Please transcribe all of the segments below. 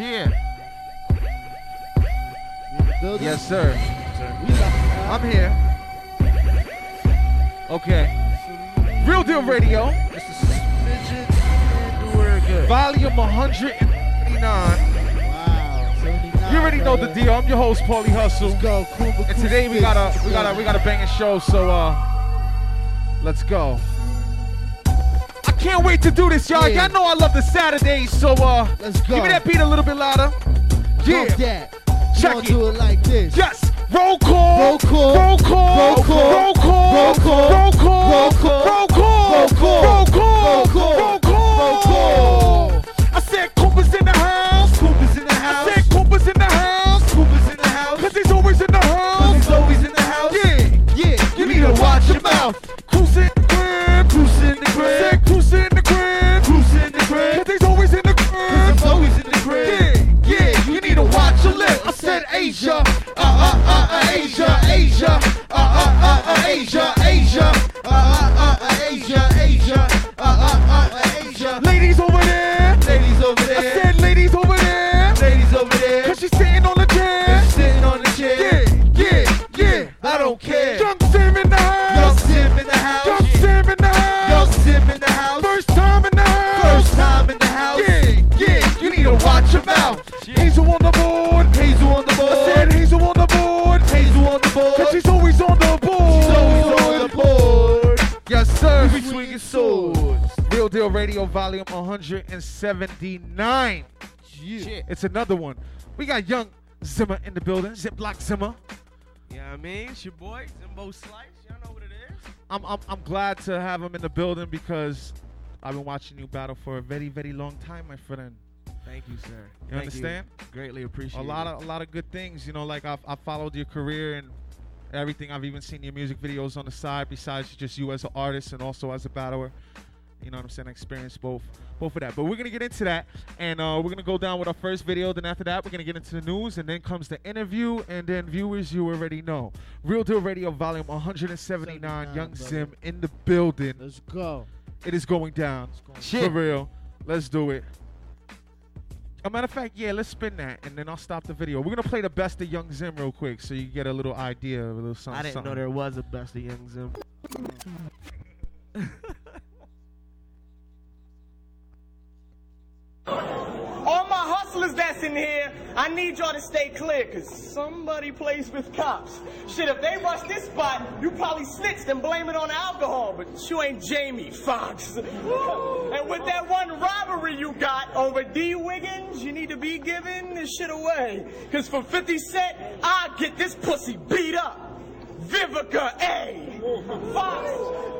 Yeah. Yes, sir. I'm here. Okay. Real Deal Radio. This is Midgets and we're good. Volume 189. Wow. 79, You already know the deal. I'm your host, Paulie Hustle. Let's go. And today we got a we got a we got a banging show, so uh let's go. Can't wait to do this, y'all. Yeah. Y'all know I love the Saturdays, so uh Let's go. give me that beat a little bit louder. Yeah. Pump that. Check it. do it like this. Yes. Roll call. Roll call. Roll call. Roll call. Roll call. Roll call. Roll call. Roll call. Roll call. Roll call. Roll call. Roll call. Asia, Asia, uh, uh, uh, uh, Asia, Asia, uh, uh, uh, uh, Asia. Ladies over there, Ladies over there. I said ladies over there, Ladies over there. cause she's sitting on the chair. she's Sitting on the chair. Yeah, yeah, yeah. I don't care. Young Sim in the Young house. Sim in the house. Young Sim in the Young house. Sim in the house. First time in the house. First time in the house. Yeah, yeah, you need to watch your mouth. Hazel on the board. Hazel on the board. I said Hazel on the board. Hazel on the board. Cause she's sir. We swords. Real Deal Radio, volume 179. Yeah. It's another one. We got young Zimmer in the building. Ziploc Zimmer. Yeah, I mean, it's your boy, Zimbo Slice. Y'all know what it is. I'm, I'm, I'm glad to have him in the building because I've been watching you battle for a very, very long time, my friend. Thank you, sir. You Thank understand? Greatly appreciate a lot it. of a lot of good things. You know, like I've, I've followed your career and everything. I've even seen your music videos on the side. Besides just you as an artist and also as a battler. You know what I'm saying? I experienced both, both of that. But we're gonna get into that, and uh, we're gonna go down with our first video. Then after that, we're gonna get into the news, and then comes the interview, and then viewers you already know. Real Deal Radio, Volume 179. 79, Young brother. Sim in the building. Let's go. It is going down. going For real. Let's do it. A matter of fact, yeah, let's spin that, and then I'll stop the video. We're gonna play the best of Young Zim real quick, so you get a little idea of a little something. I didn't know there was a best of Young Zim. All my hustlers that's in here, I need y'all to stay clear, cause somebody plays with cops. Shit, if they rush this spot, you probably snitched and blame it on alcohol, but you ain't Jamie Foxx. and with that one robbery you got over D. Wiggins, you need to be giving this shit away. Cause for 50 cent, I'll get this pussy beat up. Vivica A. Fox,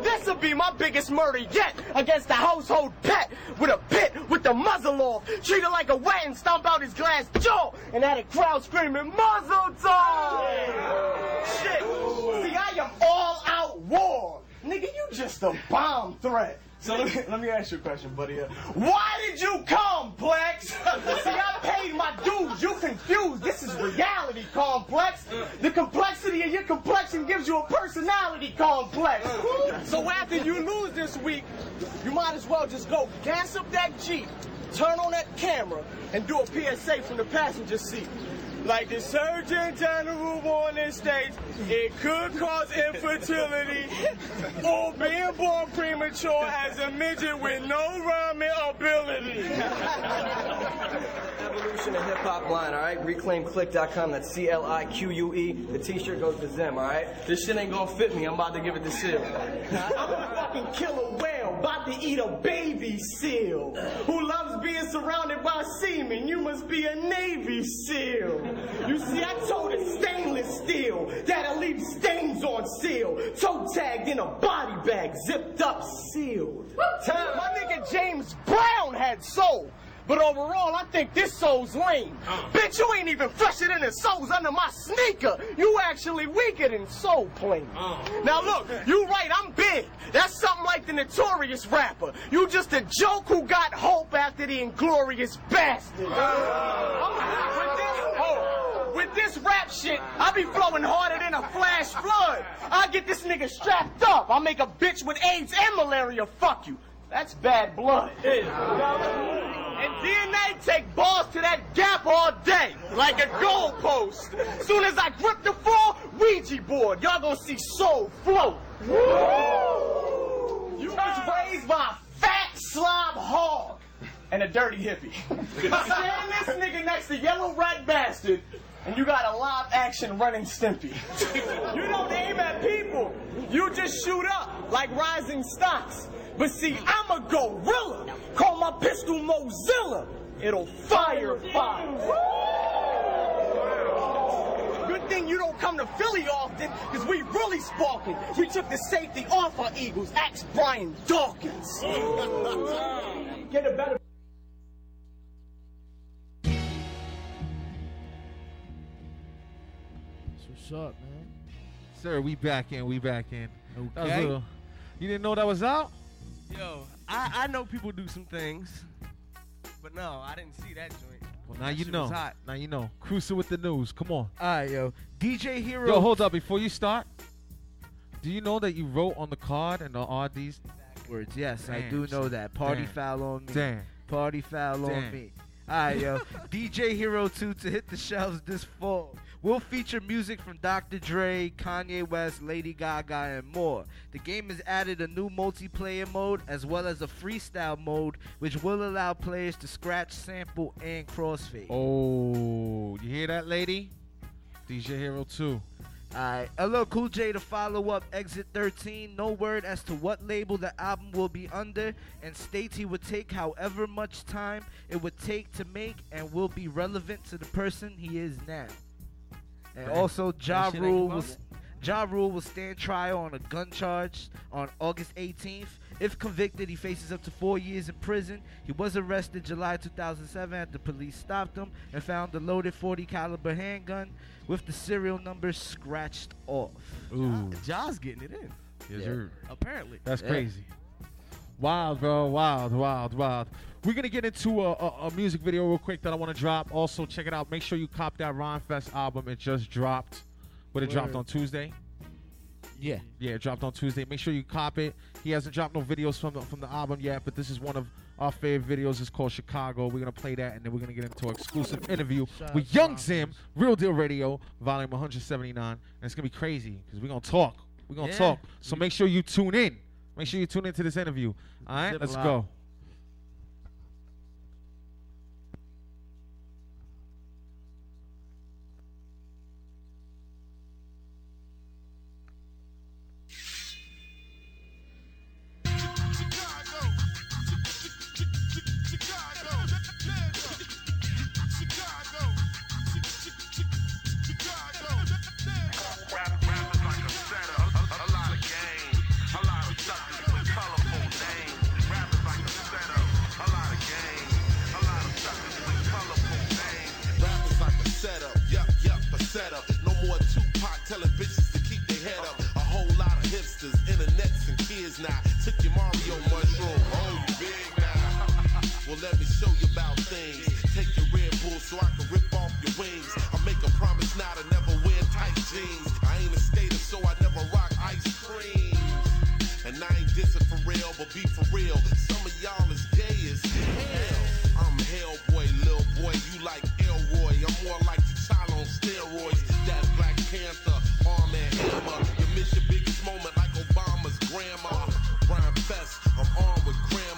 this'll be my biggest murder yet against the household pet with a pit with the muzzle off. Treat it like a wet and stomp out his glass jaw and had a crowd screaming, muzzle time! Shit, see, I am all out war. Nigga, you just a bomb threat. So let me, let me ask you a question, buddy. Uh, Why did you complex? See, I paid my dues. You confused. This is reality complex. The complexity of your complexion gives you a personality complex. So after you lose this week, you might as well just go gas up that Jeep, turn on that camera, and do a PSA from the passenger seat. Like the surgeon General the room on this stage, it could cause infertility oh, or being born premature as a midget with no rhyming ability. Evolution of hip hop line, alright? Reclaimclique.com, that's C L I Q U E. The t shirt goes to Zim, alright? This shit ain't gonna fit me, I'm about to give it to Seal. I'm a fucking killer whale, about to eat a baby seal. Who loves being surrounded by semen? You must be a Navy SEAL. You see, I told it stainless steel that'll leave stains on seal. Toe tagged in a body bag, zipped up, sealed. Time, my nigga James Brown had soul. But overall, I think this soul's lame. Bitch, you ain't even fresher than the soles under my sneaker. You actually weaker than soul plane. Now look, you right, I'm big. That's something like the notorious rapper. You just a joke who got hope after the inglorious bastard. I'm- with, this, oh, with this rap shit, I be flowing harder than a flash flood. I get this nigga strapped up. I make a bitch with AIDS and malaria fuck you. That's bad blood. And DNA take balls to that gap all day, like a goalpost. Soon as I grip the floor, Ouija board, y'all gonna see soul float. You was raised by a fat slob hog and a dirty hippie. Stand this nigga next to yellow rat bastard, and you got a live action running Stimpy. you don't aim at people. You just shoot up like rising stocks. But see, I'm a gorilla. Call my pistol Mozilla. It'll fire fire. Good thing you don't come to Philly often, because we really sparking. We took the safety off our Eagles. Ask Brian Dawkins. Get a better. That's what's up, man. Sir, we back in. We back in. That was a Okay. little- you didn't know that was out? Yo, I, I know people do some things, but no, I didn't see that joint. Well, now That you shit know. hot. Now you know. Cruising with the news. Come on. All right, yo. DJ Hero. Yo, hold up. Before you start, do you know that you wrote on the card and the RDs? Words. Yes, I Damn, do know that. Party Damn. foul on me. Damn. Party foul on Damn. me. Right, yo. DJ Hero 2 to hit the shelves this fall. Will feature music from Dr. Dre, Kanye West, Lady Gaga, and more. The game has added a new multiplayer mode as well as a freestyle mode, which will allow players to scratch, sample, and crossfade. Oh, you hear that, lady? DJ Hero 2. Alright, LL Cool J to follow up Exit 13. No word as to what label the album will be under, and states he would take however much time it would take to make and will be relevant to the person he is now. And That- also, Ja that shit ain't Rule will, Ja Rule will stand trial on a gun charge on August 18th. If convicted, he faces up to four years in prison. He was arrested July 2007 after police stopped him and found the loaded 40 caliber handgun with the serial number scratched off. Ooh. Ja's getting it in, Yes, sir. apparently. That's crazy. Wild, bro. Wild, wild, wild. We're gonna get into a, a, a music video real quick that I want to drop. Also, check it out. Make sure you cop that Ron Fest album. It just dropped. But it dropped on Tuesday. Yeah. Yeah, dropped on Tuesday. Make sure you cop it. He hasn't dropped no videos from the, from the album yet, but this is one of our favorite videos. It's called Chicago. We're gonna play that, and then we're gonna get into an exclusive interview Shout with Young Zim, Real Deal Radio, volume 179, and it's gonna be crazy because we're gonna talk. We're gonna Yeah. talk. So make sure you tune in. Make sure you tune into this interview. All right, Zip let's go. Armed with grammar.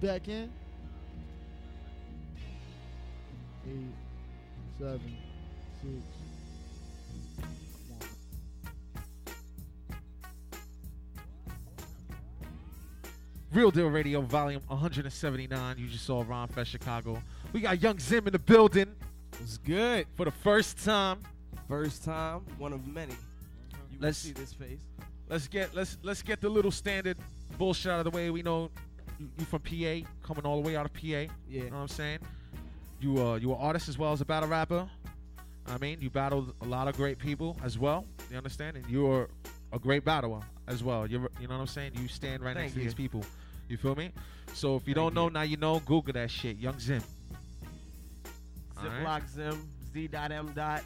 Back in. Eight, seven, six, one. Real Deal Radio, volume 179. You just saw Ron Fest Chicago. We got Young Zim in the building It's good. for the first time. First time, one of many. You Let's- see this face. Let's get let's let's get the little standard bullshit out of the way. We know you, you from PA, coming all the way out of PA. Yeah. You know what I'm saying? You uh you an artist as well as a battle rapper. I mean, you battled a lot of great people as well. You understand? And you're a great battler as well. You're you know what I'm saying? You stand right Thank next to these people. You feel me? So if you Thank don't know, you. now you know. Google that shit. Young Zim. All right. Ziploc Zim, Z.M. Dot,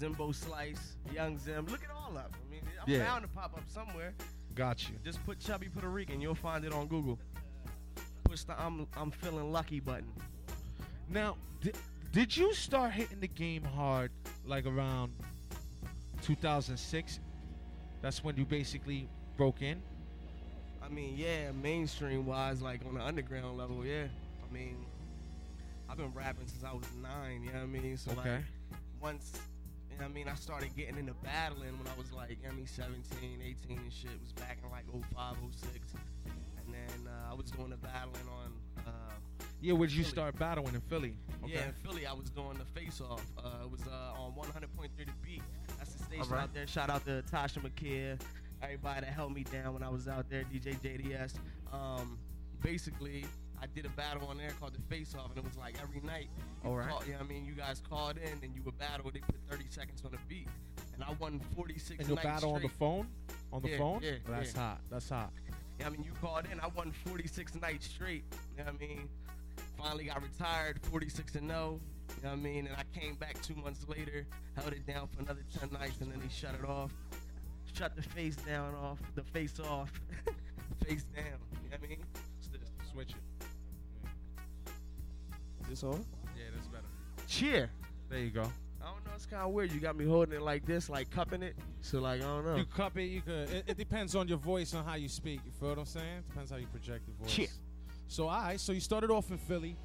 Zimbo Slice, Young Zim. Look at all of them. I mean, I'm Yeah. bound to pop up somewhere. Got you. Just put Chubby Puerto Rican. You'll find it on Google. Push the I'm I'm feeling lucky button. Now, did, did you start hitting the game hard like around 2006? That's when you basically broke in. I mean, yeah, mainstream wise, like on the underground level, yeah. I mean, I've been rapping since I was nine, you know what I mean? So Okay. like once you know what I mean, I started getting into battling when I was like, you know what I mean, 17, 18 and shit. It was back in like 05, 06. And then uh, I was doing the battling on uh, Yeah, where'd you Philly. start battling in Philly? Okay. Yeah, in Philly, I was doing the face off. Uh, it was uh, on 100.3 The Beat. That's the station Alright. out there. Shout out to Tasha McKeer, everybody that held me down when I was out there, DJ JDS. Um, basically, I did a battle on there called the Face Off, and it was like every night. you Alright. call- You know I mean? You guys called in and you would battle. They put 30 seconds on the beat. And I won 46 And nights battle on the phone? On the Yeah, phone? yeah, That's yeah. hot. That's hot. Yeah, I mean, you called in. I won 46 nights straight. You know what I mean? Finally got retired, 46 and 0. You know what I mean? And I came back two months later, held it down for another 10 nights, and then they shut it off. Shut the face down off, the face off, face down. You know what I mean? It's. Switch it. Is this on? Yeah, that's better. Cheer. There you go. I. It's kind of weird. You got me holding it like this, like cupping it. So, like, I don't know. You cup it, you could. It, it depends on your voice on how you speak. You feel what I'm saying? Depends how you project your voice. Cheer. So, all right. So you started off in Philly.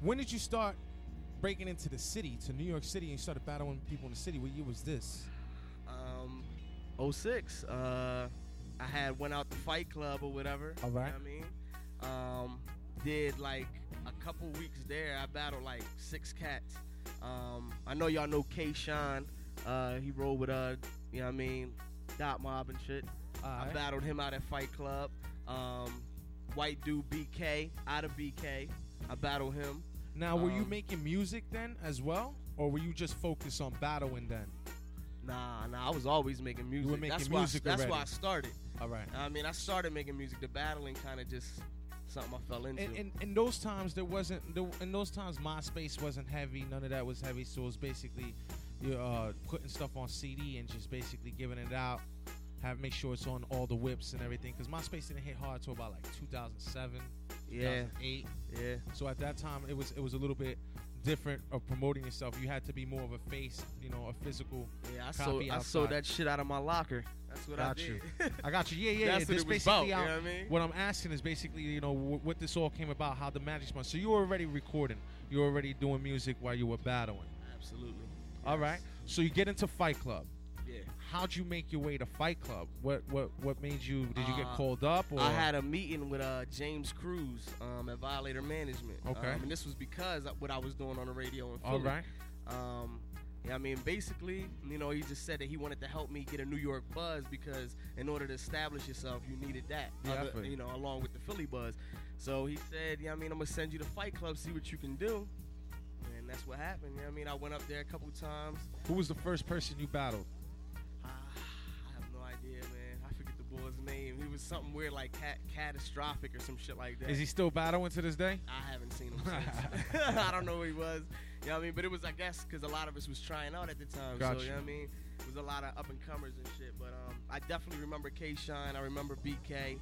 When did you start breaking into the city, to New York City, and you started battling people in the city? What year was this? um 06 uh i had went out to fight club or whatever All right. you know what i mean um did like a couple weeks there i battled like six cats um i know y'all know K Shine uh he rolled with uh you know what i mean dot mob and shit All i battled him out at fight club um white dude bk out of bk i battled him Now, were you Um, making music then as well, or were you just focused on battling then? Nah, nah, I was always making music. making that's why I- music that's why I started. All right. I mean, I started making music. The battling kind of just something I fell into. In, in, in those times, there wasn't. There, in those times, MySpace wasn't heavy. None of that was heavy. So it was basically you're uh, putting stuff on CD and just basically giving it out. Have make sure it's on all the whips and everything. Because MySpace didn't hit hard till about like 2007, yeah, 2008. yeah, So at that time, it was it was a little bit different of promoting yourself. You had to be more of a face, you know, a physical. yeah. I sold, I sold that shit out of my locker. That's what I Got did. you. I got you. Yeah, yeah. That's yeah. what This basically about, how- you know what I mean? What I'm asking is basically, you know, wh- what this all came about, how the magic Month. So you were already recording. You were already doing music while you were battling. Absolutely. All right. So you get into Fight Club. Yeah. How'd you make your way to Fight Club? What what what made you? Did you get Uh, called up? Or I had a meeting with uh, James Cruz um, at Violator Management. Okay. Um, and this was because of what I was doing on the radio in Philly. all right. Um, I mean, basically, you know, he just said that he wanted to help me get a New York buzz because in order to establish yourself, you needed that, Yeah, other- you. you know, along with the Philly buzz. So he said, yeah, I mean, I'm gonna send you to Fight Club, see what you can do, and that's what happened. Yeah, I mean, I went up there a couple times. Who was the first person you battled? Ah, I have no idea, man. I forget the boy's name. He was something weird like cat- catastrophic or some shit like that. Is he still battling to this day? I haven't seen him since. I don't know who he was. You know what I mean? But it was, I guess, because a lot of us was trying out at the time. Gotcha. So, you know what I mean? It was a lot of up and comers and shit. But um, I definitely remember K Shine. I remember BK.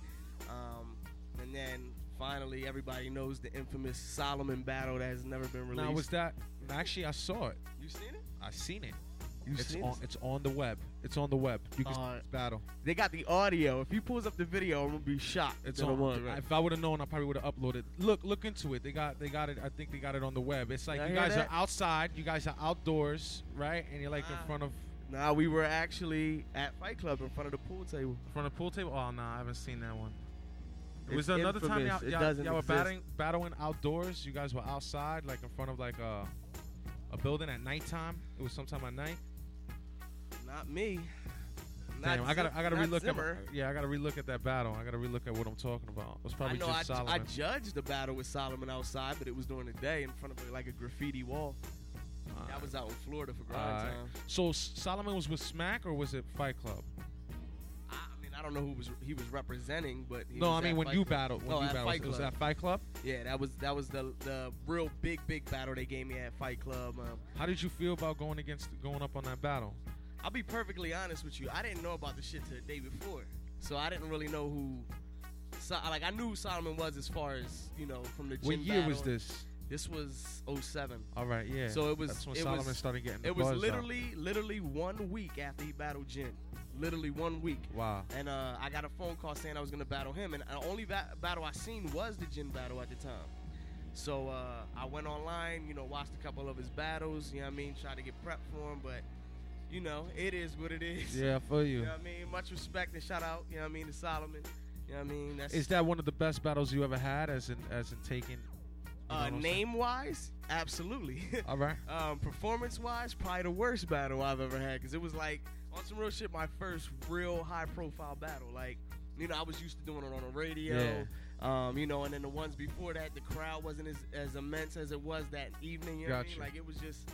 Um, and then finally, everybody knows the infamous Solomon battle that has never been released. Now was that? Actually, I saw it. You seen it? I seen it. You it's on. It's on the web. It's on the web. You can Uh, battle. They got the audio. If he pulls up the video, I'm gonna be shocked. It's on. was, right? If I would have known, I probably would have uploaded. Look, look into it. They got, they got it. I think they got it on the web. It's like you guys that? are outside. You guys are outdoors, right? And you're like in front of, Nah, we were actually at Fight Club in front of the pool table. in front of the pool table. Oh no, I haven't seen that one. It was there another time y'all, y'all, y'all were battling, battling outdoors? You guys were outside, like in front of like a, a building at nighttime. It was sometime at night. Not me. Not Damn, I gotta, I gotta relook at, yeah, I gotta relook at that battle. I gotta relook at what I'm talking about. It was probably I know I, just I Solomon. judged the battle with Solomon outside, but it was during the day in front of like a graffiti wall. that was out in Florida for grind Alright. time. So Solomon was with Smack or was it Fight Club? I, I mean, I don't know who was he was representing, but he no, I mean when Fight you Club. battled. When oh, you battled, Fight was, was that Fight Club? Yeah, that was that was the the real big big battle they gave me at Fight Club. Um, How did you feel about going against going up on that battle? I'll be perfectly honest with you. I didn't know about the shit till the day before, so I didn't really know who. So, like I knew who Solomon was as far as you know from the gym What year was this? This was 07. All right, yeah. So it was. That's when it Solomon was, started getting. It was buzz out. literally, literally one week after he battled Jin. Literally one week. Wow. And uh, I got a phone call saying I was gonna battle him, and the only ba- battle I seen was the Jin battle at the time. So uh, I went online, you know, watched a couple of his battles. You know what I mean? Tried to get prepped for him, but you know, it is what it is. Yeah, for you. You know what I mean? Much respect and shout out. You know what I mean to Solomon. You know what I mean? That's Is that one of the best battles you ever had, as in as in taking? uh, what I'm saying? name wise, absolutely. All right. um, performance wise, probably the worst battle I've ever had because it was like on some real shit. My first real high profile battle. Like, you know, I was used to doing it on the radio. Um, you know, and then the ones before that, the crowd wasn't as, as immense as it was that evening. You know what I mean? Like, it was just,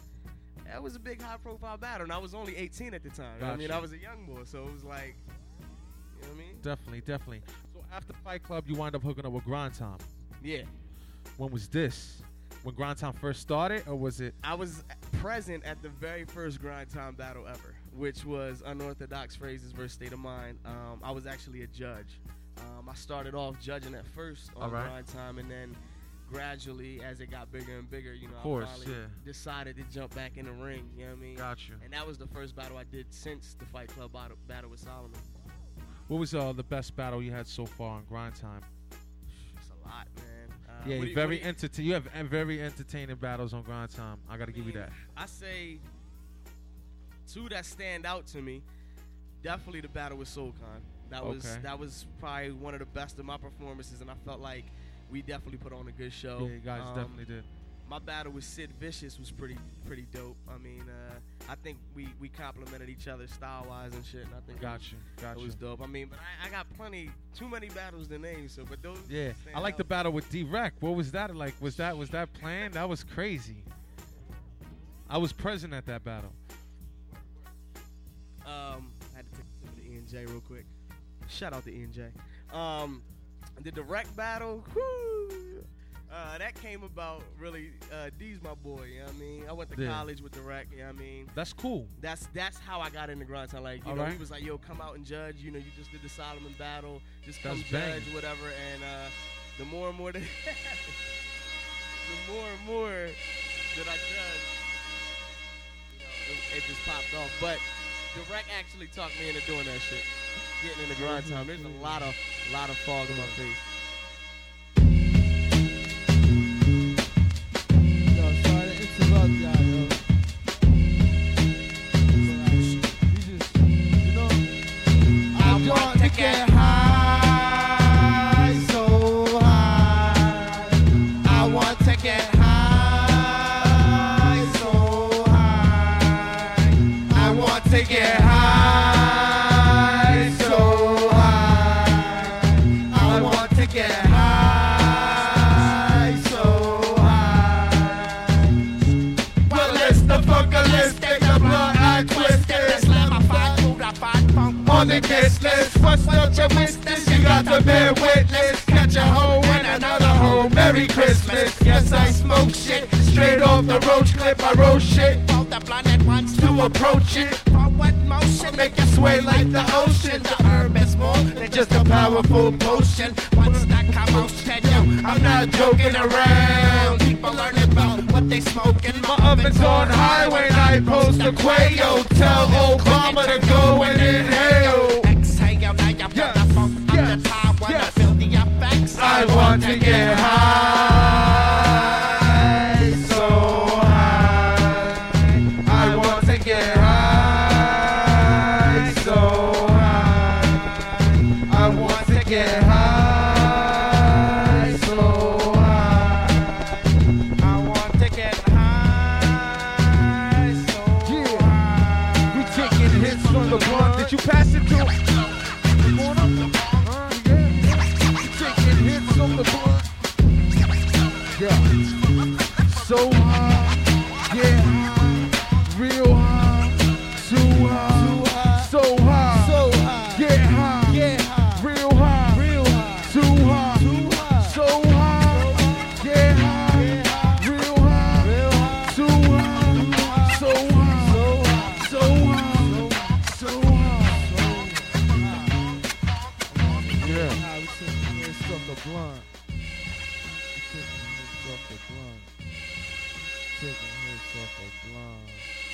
that was a big high profile battle. And I was only 18 at the time. What I mean, I was a young boy. So it was like, you know what I mean? Definitely, definitely. So after Fight Club, you wind up hooking up with Grind Time. Yeah. When was this? When Grind Time first started, or was it? I was present at the very first grind time battle ever, which was unorthodox phrases versus state of mind. Um, I was actually a judge. Um, I started off judging at first on right. grind time, and then gradually, as it got bigger and bigger, you know, Course, I finally yeah. decided to jump back in the ring. You know what I mean? Got you. And that was the first battle I did since the Fight Club battle, battle with Solomon. What was uh, the best battle you had so far on Grind Time? It's a lot, man. Uh, yeah, you very do you- have uh, very entertaining battles on Grind Time. I got to give you that. I say two that stand out to me. Definitely the battle with Soul Khan. That was that was probably one of the best of my performances, and I felt like we definitely put on a good show. Yeah, you guys Um, definitely did. My battle with Sid Vicious was pretty pretty dope. I mean, uh, I think we we complimented each other style wise and shit. And I think it Got was- you, got it was dope. I mean, but I, I got plenty too many battles to name. So, but those Yeah, I like out. the battle with D-Rec. What was that like? Was that was that planned? That was crazy. I was present at that battle. Um, I had to take some of the E and J real quick. Shout out to E and J. Um, the direct battle, whoo, uh, that came about really. Uh, D's my boy. You know what I mean? I went to Yeah. college with direct. You know what I mean? That's cool. That's that's how I got into grind time. Like you All know, he was like, "Yo, come out and judge." You know, you just did the Solomon battle. Just come That's judge, whatever. And uh, the more and more that, the more and more that I judge, you know, it, it just popped off. But direct actually talked me into doing that shit, getting into grind mm-hmm. time. There's a lot of lot of fog in my mm-hmm. face. Yo, sorry to interrupt y'all, yo. But, uh, you just, you know, I want to get high, so high. I want to get high, so high. I want to get high, on the guest list. What's up, your witness? You got to bear witness. Catch a hoe and another hoe. Merry Christmas. Yes, I smoke shit. Straight off the roach clip, I roll shit. To approach it. Make you sway like the ocean. The herb is more than just a powerful potion. That commotion, yo, I'm not joking around. People learn about what they smoking. My oven's on high when I post a quail. Tell Obama to go and inhale. Exhale, now you feel the funk on the top when I feel the effects. I want to Hits off the blunt.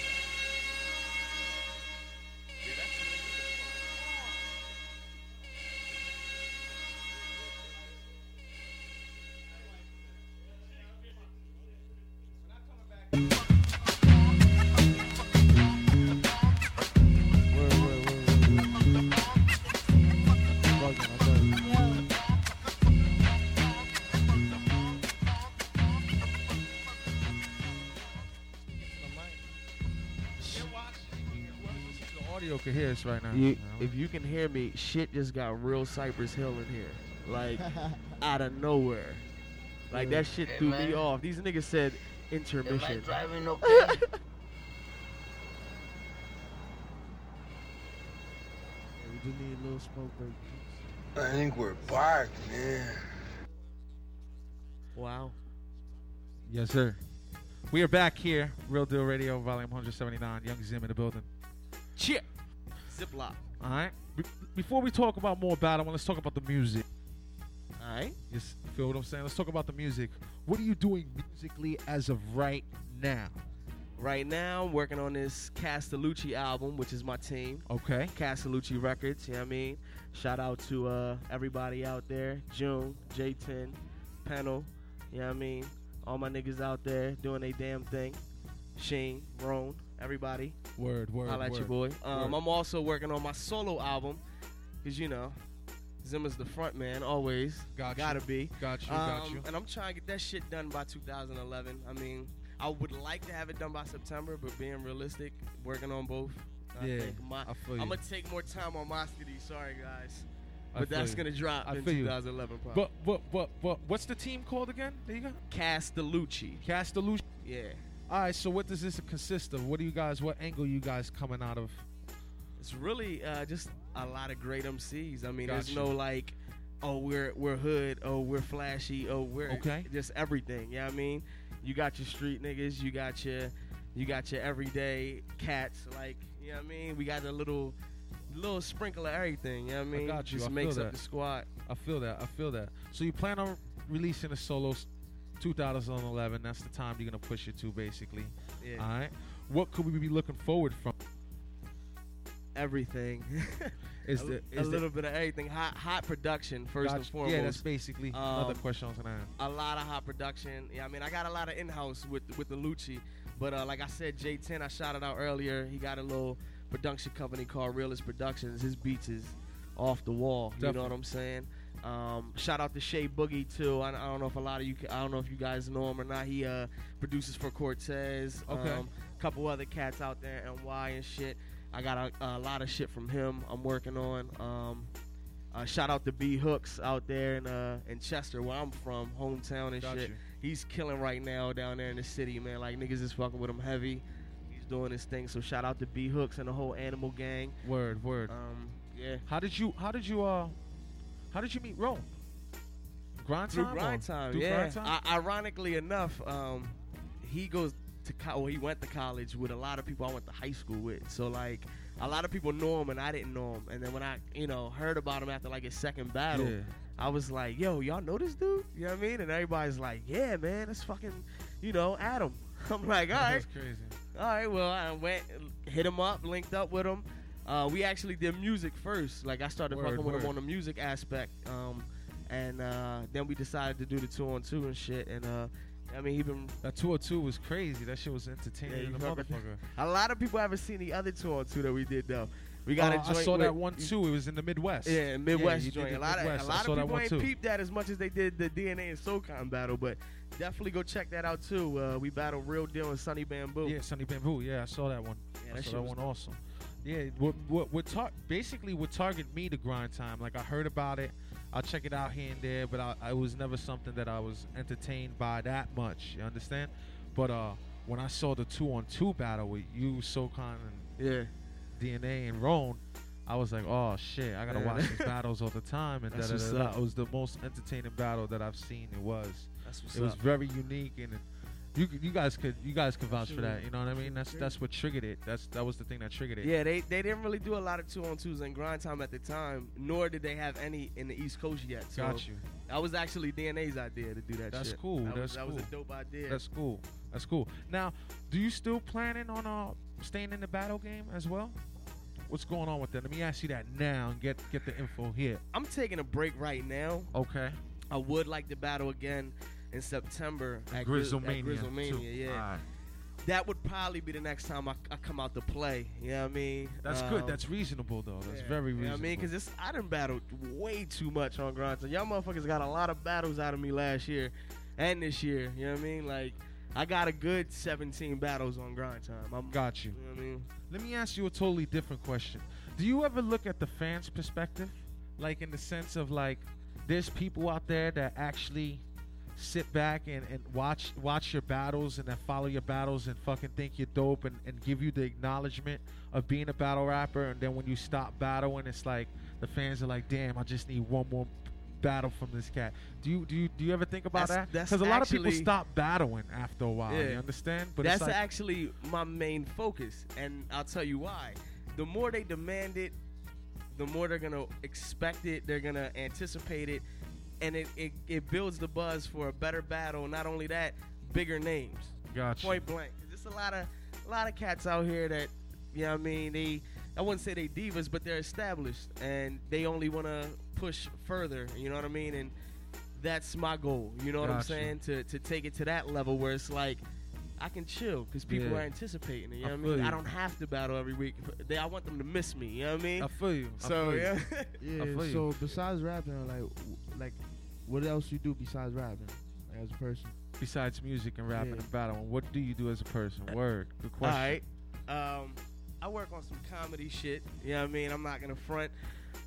Hear us right now. You, if you can hear me, shit just got real Cypress Hill in here, like out of nowhere. Like that shit Hey, threw man. me off. These niggas said intermission. Am I intermission. driving okay? we do need a little smoke break. I think we're back, man. Wow. Yes, sir. We are back here, Real Deal Radio, volume 179. Young Zim in the building. Chip. Ziploc. All right. Be- before we talk about more battle, let's talk about the music. All right. Yes, you feel what I'm saying? Let's talk about the music. What are you doing musically as of right now? Right now, I'm working on this Castellucci album, which is my team. Okay. Castellucci Records, you know what I mean? Shout out to uh, everybody out there. June, J10, Panel, you know what I mean? All my niggas out there doing their damn thing. Shane, Roan, everybody. Word, word, at your word. boy. Um, I'm also working on my solo album, because, you know, Zimmer's the front man, always. Got. Gotta be. Got you, got Um, you. And I'm trying to get that shit done by 2011. I mean, I would like to have it done by September, but being realistic, working on both. I Yeah, think my, I feel you. I'm gonna take more time on my skitty. Sorry, guys, but that's you. gonna drop I in feel you. 2011. Probably. But, but, but, but, what's the team called again? There you go. Castellucci. Castellucci. Yeah, All right. So what does this consist of? What do you guys? What angle you guys coming out of? it's really uh, just a lot of great MCs. I mean, Got there's no like, oh we're we're hood, oh we're flashy, oh we're Okay. just everything. You know I mean? You got your street niggas, you got your you got your everyday cats, like you know what I mean? We got a little little sprinkle of everything, you know what I mean? got you, Just I makes feel up that. the squad. I feel that. I feel that. So you plan on releasing a solo 2011. That's the time you're gonna push it to, basically. Yeah. All right. What could we be looking forward from? Everything. Is a, the a is the- little bit of everything. Hot hot production first and foremost. Yeah, that's basically another Um, question I was gonna ask. a lot of hot production. Yeah, I mean, I got a lot of in-house with with the Lucci, but uh, like I said, J10, I shouted out earlier. He got a little production company called Realist Productions. His beats is off the wall. You know what I'm saying? Um, shout out to Shay Boogie too. I, I don't know if a lot of you, I don't know if you guys know him or not. He uh, produces for Cortez. Okay. Um, couple other cats out there, NY and shit. I got a, a lot of shit from him. I'm working on. Um, uh, shout out to B Hooks out there in uh, in Chester, where I'm from, hometown and Got shit. you. He's killing right now down there in the city, man. Like niggas is fucking with him heavy. He's doing his thing. So shout out to B Hooks and the whole Animal Gang. Word, word. Um, yeah. How did you? How did you? Uh, How did you meet Rome? Grind through time. grind or- time. through yeah. Grind time? I, ironically enough, um, he goes to co- well, he went to college with a lot of people I went to high school with. So like a lot of people know him and I didn't know him. And then when I you know heard about him after like his second battle, Yeah. I was like, yo, y'all know this dude? You know what I mean? And everybody's like, yeah, man, that's fucking, you know, Adam. I'm like, all right. That's crazy. All right, well, I went, hit him up, linked up with him. Uh, we actually did music first. Like, I started Word, fucking with him on the music aspect. Um, and uh, then we decided to do the two on two and shit. And uh, I mean, even he been. That 202 was crazy. That shit was entertaining Yeah, in you the fucking- motherfucker. A lot of people haven't seen the other two on two that we did though. We got Uh, a I joint saw that one too. It was in the Midwest. Yeah, Midwest you joint. A lot Midwest. of I a lot of people ain't too. peeped that as much as they did the DNA and Soul Khan battle, but definitely go check that out too. Uh, we battled Real Deal and Sonny Bamboo. Yeah, Sonny Bamboo. Yeah, I saw that one. Yeah, I that saw shit that was one also. Yeah, what what what tar- basically what targeted me to grind time. Like I heard about it, I'll check it out here and there, but I, I was never something that I was entertained by that much. You understand? But uh, when I saw the two on two battle with you, Soul Khan, and Yeah. DNA and Roan, I was like, oh shit, I gotta Yeah. watch these battles all the time. And That's da, da, what's da, da. up. it was the most entertaining battle that I've seen. It was. That's what's it was very unique and. It, you, you guys could you guys could vouch for that. You know what I mean? That's that's what triggered it. That's that was the thing that triggered it. Yeah, they, they didn't really do a lot of two on twos and grind time at the time, nor did they have any in the East Coast yet. So Got you. That was actually DNA's idea to do that That's shit. cool. That That's was, that cool. was a dope idea. That's cool. That's cool. Now, do you still planning on uh staying in the battle game as well? What's going on with that? Let me ask you that now and get get the info here. I'm taking a break right now. Okay. I would like to battle again in September at Grizz- Grizzlemania. At Grizzlemania, yeah. That would probably be the next time I, I come out to play. You know what I mean? That's good. Um, That's reasonable though. That's yeah, very reasonable. You know what I mean? Because I done battled way too much on grind time. Y'all motherfuckers got a lot of battles out of me last year and this year. You know what I mean? Like I got a good 17 battles on grind time. I'm, Got you. You know what I mean? Let me ask you a totally different question. Do you ever look at the fans' perspective? Like in the sense of like there's people out there that actually sit back and, and watch watch your battles and then follow your battles and fucking think you're dope and, and give you the acknowledgement of being a battle rapper and then when you stop battling it's like the fans are like, damn, I just need one more battle from this cat. Do you do you do you ever think about That's- that? Because a lot of people stop battling after a while. You understand? But that's it's like, actually my main focus, and I'll tell you why. The more they demand it, the more they're gonna expect it. They're gonna anticipate it, and it, it, it builds the buzz for a better battle. Not only that, bigger names. Gotcha. Point blank. 'Cause There's a lot of a lot of cats out here that you know what I mean. They I wouldn't say they divas, but they're established, and they only want to push further. You know what I mean? And that's my goal. You know what I'm saying? To to take it to that level where it's like I can chill because people Yeah. are anticipating it. You I know what I mean? you. I don't have to battle every week. They, I want them to miss me. You know what I mean? I feel you. I So feel you. yeah. Yeah. I feel you. So besides rapping, like, like, what else you do besides rapping as a person? Besides music and rapping Yeah. and battling, what do you do as a person? Word. Good question. right. Um, I work on some comedy shit. You know what I mean? I'm not gonna front.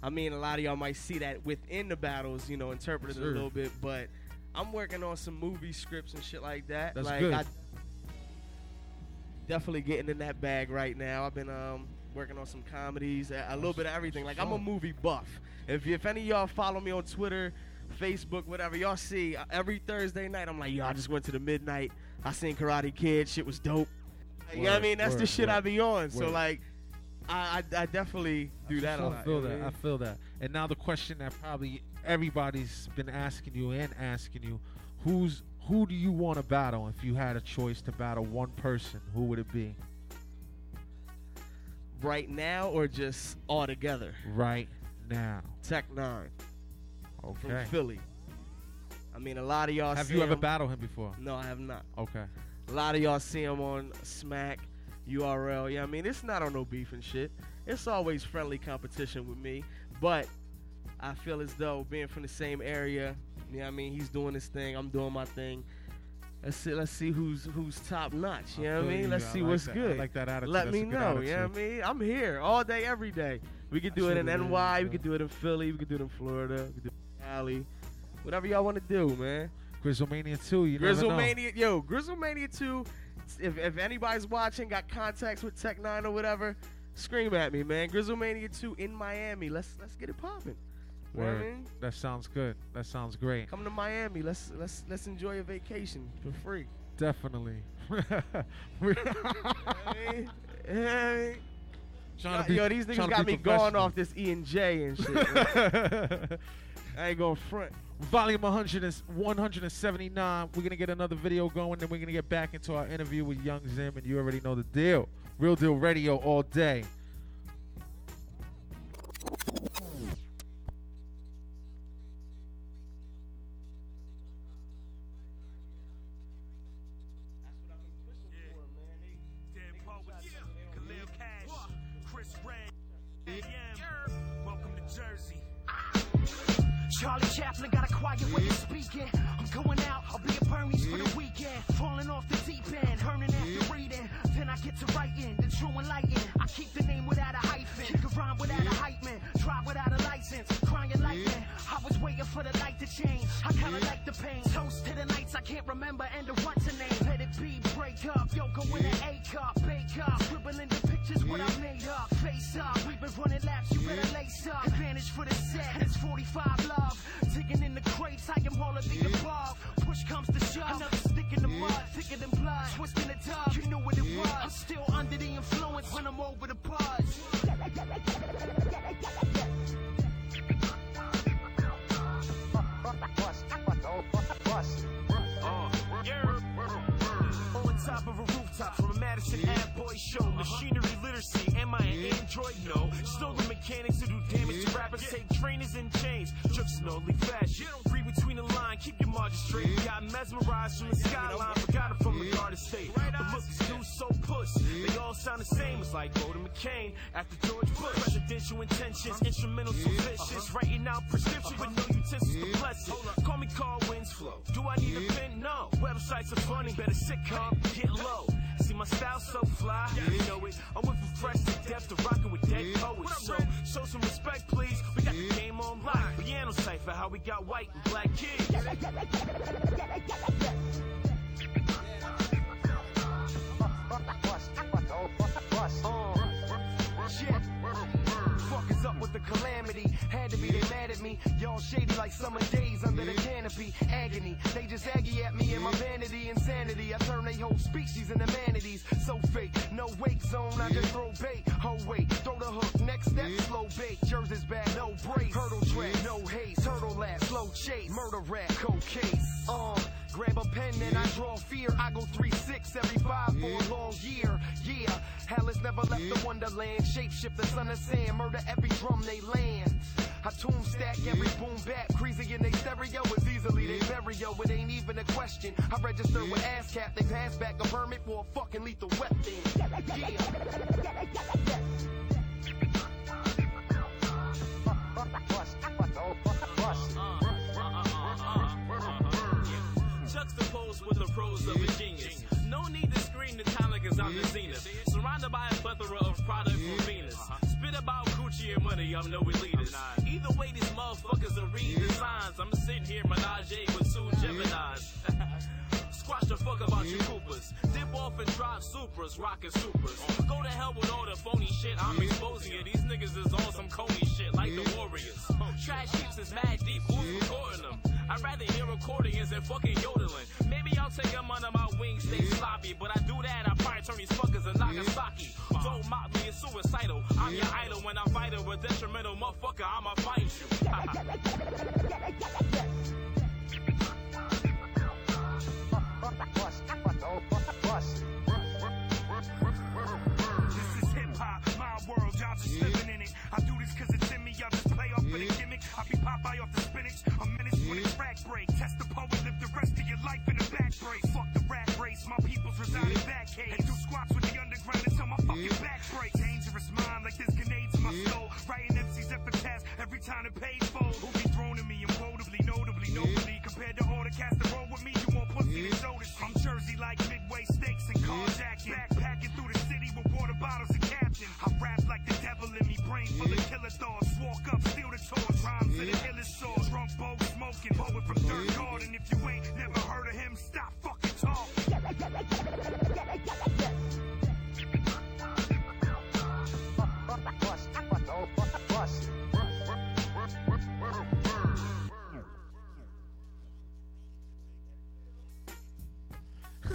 I mean, a lot of y'all might see that within the battles, you know, interpreted Sure. a little bit, but I'm working on some movie scripts and shit like that. That's like, good. I definitely getting in that bag right now. I've been um working on some comedies, a, a little bit of everything. Like I'm a movie buff. If if any of y'all follow me on Twitter, Facebook, whatever, y'all see uh, every Thursday night. I'm like, yo, I just went to the midnight. I seen Karate Kid. Shit was dope. you know what I mean? That's the word, shit I word, be on. So like, I, I I definitely do that a lot. I feel that. I I feel that. And now the question that probably everybody's been asking you and asking you, who's who do you want to battle if you had a choice to battle one person? Who would it be? Right now or just all together? Right now. Tech Nine from Philly. I mean, a lot of y'all. Have you ever him- battled him before? No, I have not. Okay. A lot of y'all see him on Smack, URL. Yeah, I mean, it's not on no beef and shit. It's always friendly competition with me. But I feel as though being from the same area, you know I mean? He's doing his thing, I'm doing my thing. Let's see, let's see who's who's top notch. You I know what I mean? Let's I see like what's that. I good. like that attitude. Let That's me know. You know what I mean? I'm here all day, every day. We could do it in what it is, NY. We could do it in Philly. We could do it in Florida. We could do it in Cali. Whatever y'all want to do, man. Grizzlemania 2, you never know. Grizzlemania, yo, Grizzlemania 2. If, if anybody's watching, got contacts with Tech Nine or whatever, scream at me, man. Grizzlemania 2 in Miami. Let's let's get it popping. What I mean? That sounds good. That sounds great. Come to Miami. Let's let's let's enjoy a vacation for free. Definitely. You know what I mean? You know what I mean? Trying to yo, be- yo, these niggas got me going off this E and J and shit. I ain't going front. Volume 100 is 179. We're gonna get another video going, then we're gonna get back into our interview with Young Zim, and you already know the deal. Real Deal Radio all day. A quiet speaking. I'm going out, I'll be at Bernie's for the weekend. Falling off the deep end, turning after reading. Then I get to writing, the true enlighten. I keep the name without a hyphen. Kick a rhyme without a hype man. Drive without a license, crying lightning. I was waiting for the light to change. I kinda like the pain. Toast to the nights I can't remember and the what's her name. Let it be, break up. Yoko in an A cup, bake up. Scribbling the pictures what I made up. Face up, we've been running laps, you better lace up. Advantage for the set, it's 45 love. Digging in the crates, I am all of the above. Push comes to shove, another stick in the mud, thicker than blood. Twisting the tub, you knew what it was. I'm still under the influence when I'm over the buzz. On top of a rooftop from a Madison Ave boy show. Machinery literacy, am I an android? No. Stolen mechanics who do damage to rappers. Take trainers in chains, in only fashion. Read between the line, keep your margin straight. Got mesmerized from the skyline, forgot it from the Garden State. Right The look is new, so push. They all sound the same, it's like Rhoda McCain after George Bush. Presidential intentions, instrumental so vicious. Writing out prescription with no utensils to bless it. Call me Carl Winslow. Do I need a pen? No. Websites are funny, better sitcom, get low. See my style so fly, you know it. I went from fresh to depth to rocking with dead poets. So show some respect, please. We got the game on lock. Piano cipher, how we got white and black kids. Uh, shit. Up with the calamity? Had to be they mad at me. Y'all shady like summer days under the canopy. Agony. They just aggy at me and my vanity, insanity. I turn they whole species into manatees. So fake, no wake zone. I just throw bait. Oh wait, throw the hook. Next step, slow bait. Jersey's bad, no brace. Hurdle track, no haste. Turtle lap, slow chase. Murder rap, cold case. Um. Grab a pen and I draw fear. I go 3-6 every five for a long year. Yeah, hell has never left the wonderland. Shapeshift the son of sand. Murder every drum they land. I tomb stack every boom bap. crazy in they stereo as easily they bury yo. It ain't even a question. I register with ASCAP. They pass back a permit for a fucking lethal weapon. Yeah. With the prose of a genius. No need to screen the talent cause I'm the zenith. Surrounded by a plethora of products from Venus. Spit about Gucci and money, I'm no elitist. Either way, these motherfuckers are reading the signs. I'm sitting here menage with two Geminis. Squash the fuck about your Coopers. Dip off and drive Supras, rockin' Supers. Go to hell with all the phony shit. I'm exposing it. These niggas is on some Coney shit like the Warriors. Trash heaps is mad deep. Who's recording them? I'd rather hear accordions than fucking yodeling. Maybe I'll take them under my wings, stay sloppy. But I do that, I probably turn these fuckers in Nagasaki. Don't mock me, it's suicidal. I'm your idol when I fight a with detrimental motherfucker. I'ma fight This Test the poet, live the rest of your life in a back brace. Fuck the rat race, my peoples reside in back caves. And do squats with the underground until my fucking back break. Dangerous mind like there's grenades in my soul. Writing MCs epitaphs every time it pays fold. Who be thrown at me unquotably, notably, nobly. Compared to all the cast that roll with me, you want pussy than sodas. I'm Jersey like midway stakes and carjacking. Backpacking through the city with water bottles and captain. I rap like me brain full yeah. of killer thoughts. Walk up, steal the rhymes yeah. the illest. Drunk smoking, from yeah. Garden. If you ain't never heard of him, stop fucking.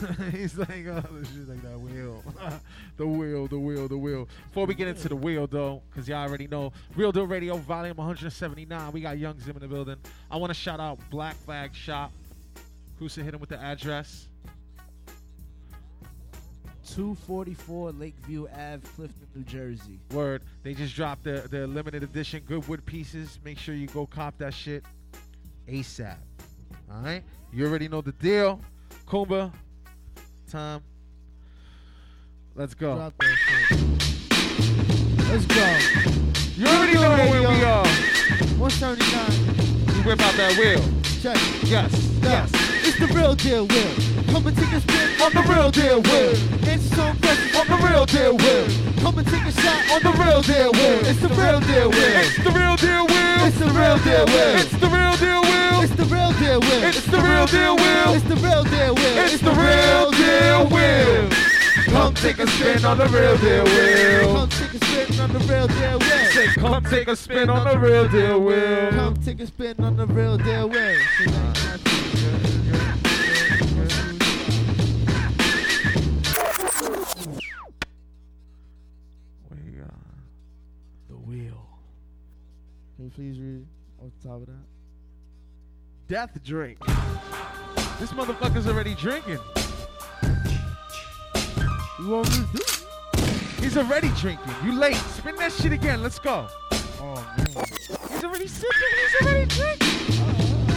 He's like, oh, this is like that wheel. the wheel, the wheel, the wheel. Before we get into the wheel, though, because y'all already know, Real Deal Radio, Volume 179. We got Young Zim in the building. I want to shout out Black Flag Shop. Who's to hit him with the address? 244 Lakeview Ave, Clifton, New Jersey. Word. They just dropped the the limited edition Goodwood pieces. Make sure you go cop that shit ASAP. All right. You already know the deal. Kumba, time. Let's go. Drop that shit. Let's go. You already know where we are. 179. You whip out that wheel. Check. Yes. Yes. It's the real deal, Will. Come and take a spin on the real deal, Will. Answer some questions on the real deal, Will. Come and take a shot on the real deal, Will. It's the real deal, Will. It's the real deal, Will. It's the real deal, Will. It's the real deal, Will. It's the real deal, Will. It's the real deal, Will. It's the real deal, Will. It's the real deal, Will. Come take a spin on the real deal, Will. Come take a spin on the real deal. Say, come take a spin on the real deal, Will. Come take a spin on the real deal, Will. We got The wheel. Can you please read on top of that? Death drink. This motherfucker's already drinking. You want me to do? He's already drinking. You late. Spin that shit again. Let's go. Oh man. He's already sipping. He's already drinking.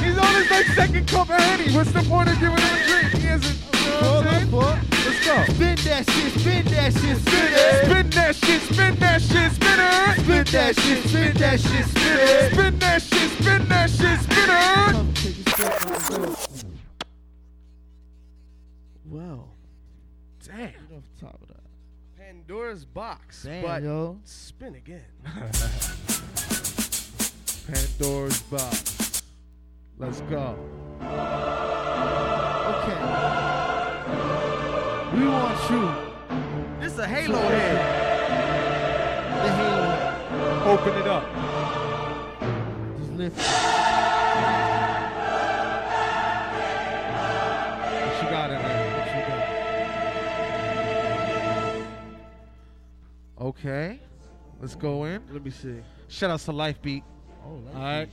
He's on his like second cup of Henny. What's the point of giving him a drink? He hasn't. You know what I'm? Let's go. Spin that shit, spin that shit, spin it. Spin that shit, spin that shit, spin it. Spin that shit, spin that shit, spin it. Spin that shit, spin that shit, spin it. Come take a spin on the real. Well, Damn. Get off the top of that. Pandora's box. Damn, but yo. spin again. Pandora's box. Let's go. Okay. We want you, This is a Halo head. the Halo head. Open it up. Just lift it. Okay. Let's go in. Let me see. Shout out to Lifebeat. Oh, All right.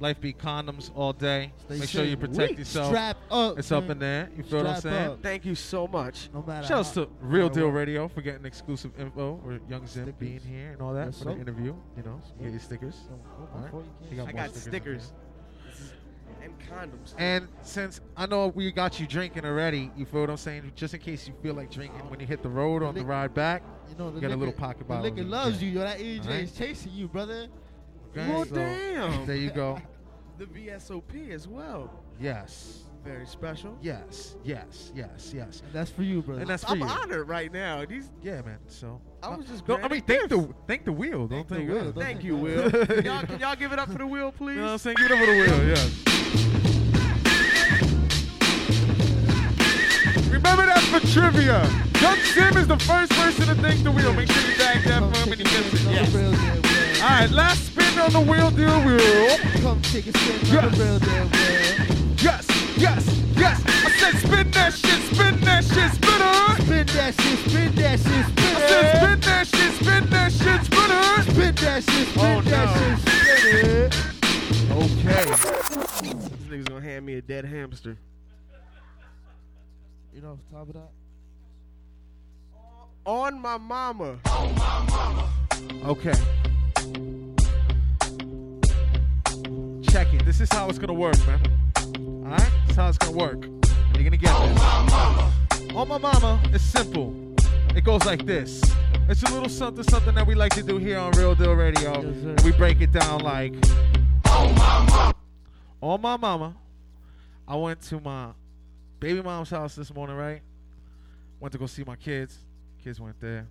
Lifebeat condoms all day. Stay Make sure you protect Wait, yourself. Strap up. It's up in there. You feel what I'm saying? up. Thank you so much. No matter Shout out to Real Deal matter Radio for getting exclusive info or Young Zim Stickers. being here and all that Yes, for the interview. You know, you get your stickers. what. All right. You You got I got stickers stickers. in And condoms. And since I know we got you drinking already, you feel what I'm saying? Just in case you feel like drinking when you hit the road on the Lick- ride back, You know, the get a little liquor- pocket the bottle. liquor loves there. you, yo. That AJ Alright. is chasing you, brother. Okay, Well, so damn. There you go. The VSOP as well. Yes. Very special. Yes. Yes. Yes. Yes. And that's for you, brother. And that's for I'm you. honored right now. These Yeah, man. So I was just Don't, I mean, thank the thank the wheel. Don't the thank, wheel, don't Thank thank you, us. Will. Y'all, can y'all give it up for the wheel, please? You know what I'm saying? Give it up for the wheel. Yes. Remember that for trivia. Young Zim is the first person to thank the wheel. Make sure you tag that for him and he a gets it. Yes. the real deal, Will. All right, last spin on the wheel, deal wheel. Come take a spin on the real deal, Will. Yes, yes, yes. I said spin that shit, spin that shit, spinner. Spin that shit, spin that shit, spin I said spin that shit, spin that shit, spinner. Spin that shit, spin Oh, that no. shit, spin it. Okay. This nigga's gonna hand me a dead hamster. You know, off the top of that. On my mama. Okay. Check it. This is how it's gonna work, man. Alright? This is how it's gonna work. And you're gonna get this. On my mama, it's simple. It goes like this. It's a little something something that we like to do here on Real Deal Radio. Yes, and we break it down like On my mama. On my mama. I went to my baby mom's house this morning, right? Went to go see my kids. Kids went there.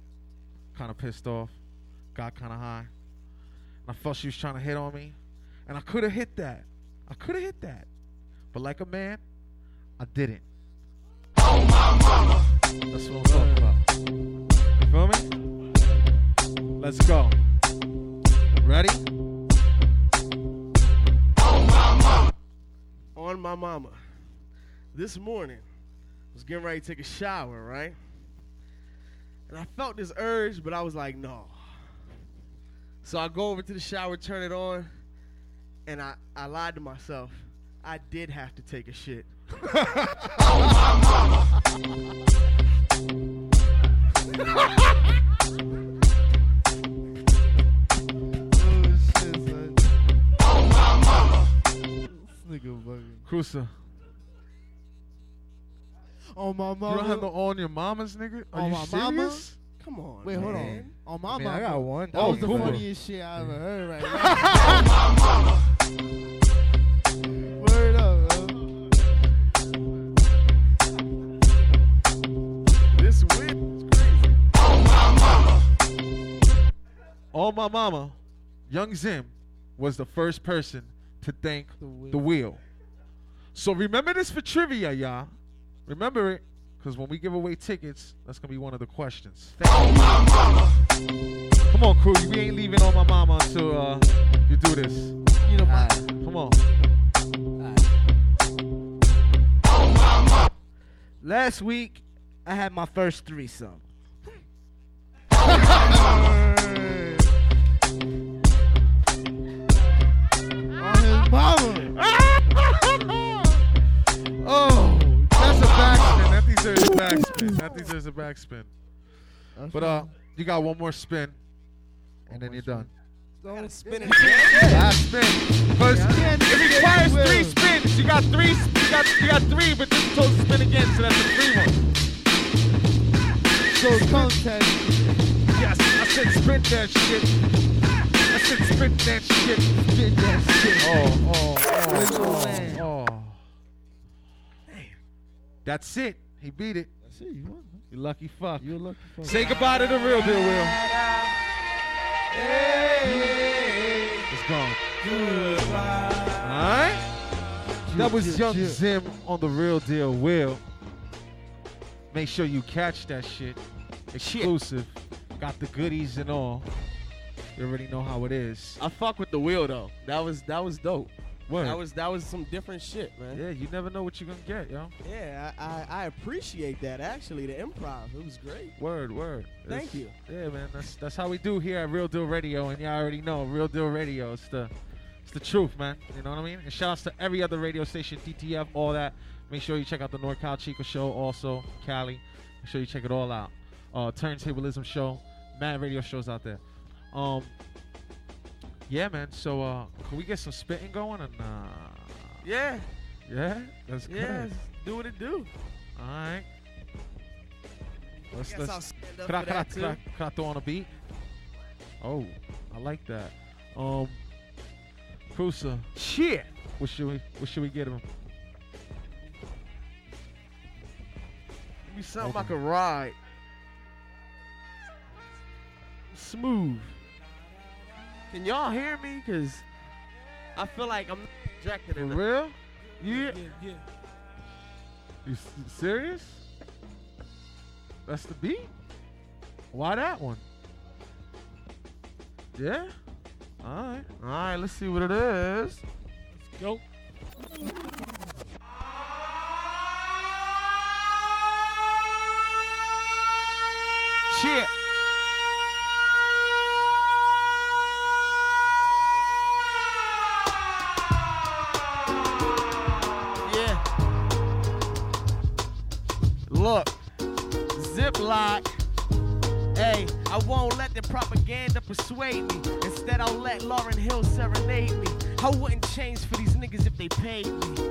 Kind of pissed off. Got kind of high. And I felt she was trying to hit on me. And I could have hit that. I could have hit that. But like a man, I didn't. Oh, my mama. That's what I'm talking about. You feel me? Let's go. Ready? On my mama. On my mama. This morning, was getting ready to take a shower, right? And I felt this urge, but I was like, no. So I go over to the shower, turn it on, and I, I lied to myself. I did have to take a shit. oh, Nigga fucking. Cruiser. On my mama. You don't have no on your mamas, nigga? Are On you my mama? serious? Come on. Wait, hold on. On my I mean, mama. I got one. That Oh, was the cool. funniest shit I ever heard right now. Word up, bro. This whip is crazy. On my mama, On my mama, Young Zim was the first person to thank The wheel. the wheel. So remember this for trivia, y'all. Remember it, because when we give away tickets, that's gonna be one of the questions. Thank you. Come on, crew. We ain't leaving on my mama until uh, you do this. You know, my, Come on. Last week, I had my first threesome. Backspin. That deserves a backspin. That's But uh, you got one more spin, and then you're done. Gotta spin it again. Last spin. First, Yeah, it requires yeah, three spins. You got three. You got you got three, but this is supposed to spin again, so that's a three one. So contest. Yes, I said sprint that shit. I said sprint that shit. Spin that shit. Oh, oh, Where's oh, your oh, oh. That's it. He beat it. That's it. You won. You lucky fuck. You lucky fuck. Say goodbye to the real deal, Will. It's gone. Alright? That was Young. Zim on the real deal, Will. Make sure you catch that shit. Exclusive. Got the goodies and all. You already know how it is. I fuck with the wheel though. That was that was dope. Word. That was that was some different shit, man. yeah, you never know what you're gonna get, yo. Yeah, I, I, I appreciate that actually. The improv, it was great. Word, word. Thank It's- you. Yeah, man. That's that's how we do here at Real Deal Radio, and y'all already know Real Deal Radio. It's the it's the truth, man. You know what I mean? And shouts to every other radio station, DTF, all that. Make sure you check out the NorCal Chico Show, also Cali. Make sure you check it all out. Uh, Turntablism Show, mad radio shows out there. Um, yeah, man. So, uh, can we get some spitting going? And uh, Yeah, yeah, that's good. yeah. Do what it do. All right. Let's let's. Could I, could, I, could, I, could I throw on a beat? Oh, I like that. Um, Cruiser. Shit. What should we? What should we get him? Give me something I can ride. Smooth. Can y'all hear me? Cause I feel like I'm projected For real? Yeah. yeah. You serious? That's the beat. Why that one? Yeah. All right. All right, let's see what it is. Let's go. I won't let the propaganda persuade me. Instead, I'll let Lauryn Hill serenade me. I wouldn't change for these niggas if they paid me.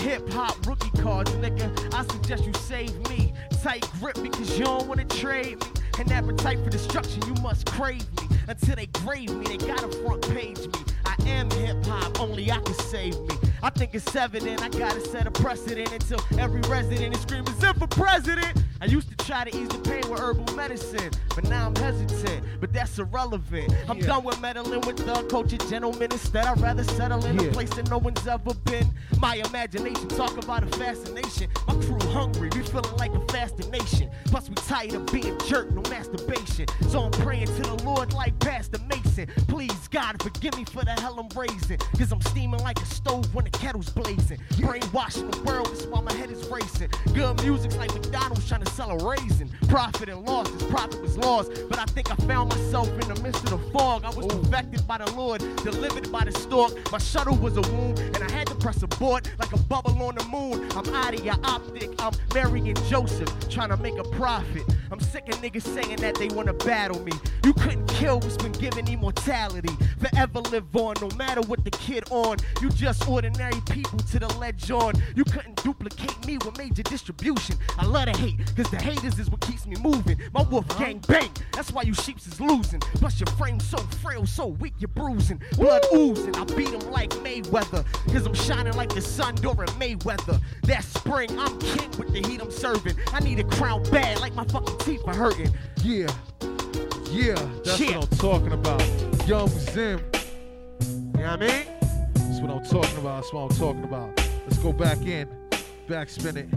Hip hop rookie cards, nigga. I suggest you save me. Tight grip because you don't wanna trade me. An appetite for destruction, you must crave me. Until they grave me, they gotta front page me. I am hip hop, only I can save me. I think it's evident, I gotta set a precedent until every resident is screaming, for president! I used to try to ease the pain with herbal medicine, but now I'm hesitant, but that's irrelevant. I'm Yeah. done with meddling with the cultured gentlemen. Instead, I'd rather settle in Yeah. a place that no one's ever been. My imagination, talk about a fascination. My crew hungry, we feeling like a fascination. Plus, we tired of being jerked, no masturbation. So I'm praying to the Lord like Pastor Mason. Please, God, forgive me for the hell I'm raising. Cause I'm steaming like a stove when the kettle's blazing. Brainwashing the world, that's why my head is racing. Good music's like McDonald's trying to sell a raisin. Profit and loss, this profit was lost. But I think I found myself in the midst of the fog. I was perfected by the Lord, delivered by the stork. My shuttle was a wound, and I had to press abort like a bubble on the moon. I'm out of your optic, I'm Mary and Joseph, trying to make a profit. I'm sick of niggas saying that they wanna battle me. You couldn't kill what's been given immortality. Forever live on, no matter what the kid on. You just ordinary people to the ledge on. You couldn't duplicate me with major distribution. I love the hate, cause the haters is what keeps me moving. My wolf uh-huh. gang bang, that's why you sheeps is losing. Plus your frame so frail, so weak, you're bruising. Blood oozing, I beat him like Mayweather. Cause I'm shining like the sun during Mayweather. That spring, I'm king with the heat I'm serving. I need a crown bad, like my fucking teeth are hurting. Yeah, yeah, that's Yeah. what I'm talking about. Young Zim. You know what I mean? That's what I'm talking about. That's what I'm talking about. Let's go back in, backspin it.